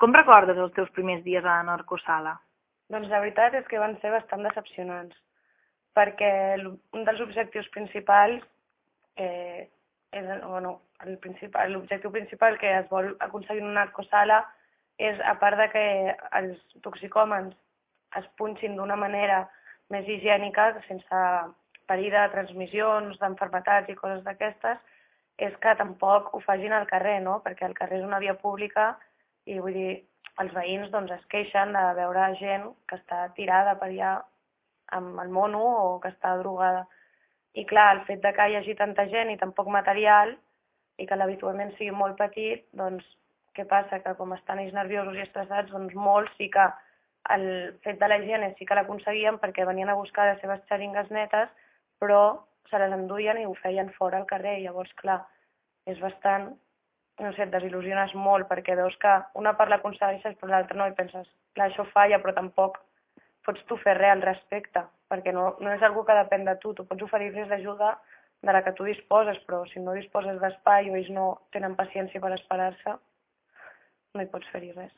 Com recordes els teus primers dies a la narcosala? Doncs la veritat és que van ser bastant decepcionants, perquè un dels objectius principals, eh, és, bueno, el principal, principal que es vol aconseguir en una narcosala és, a part de que els toxicòmens es punxin d'una manera més higiènica, sense perill de transmissions, d'enfermetats i coses d'aquestes, és que tampoc ho facin al carrer, no? perquè el carrer és una via pública i vull dir, els veïns doncs, es queixen de veure gent que està tirada per allà amb el mono o que està drogada. I clar, el fet de que hi hagi tanta gent i tan poc material i que l'habitualment sigui molt petit, doncs què passa? Que com estan ells nerviosos i estressats, doncs molts sí que el fet de la higiene sí que l'aconseguien perquè venien a buscar les seves xeringues netes, però se les enduien i ho feien fora al carrer. Llavors, clar, és bastant, no sé, et desil·lusiones molt perquè veus que una part l'aconsegueixes però l'altra no i penses, clar, això falla però tampoc pots tu fer res al respecte perquè no, no és algú que depèn de tu, tu pots oferir-los l'ajuda de la que tu disposes, però si no disposes d'espai o ells no tenen paciència per esperar-se, no hi pots fer-hi res.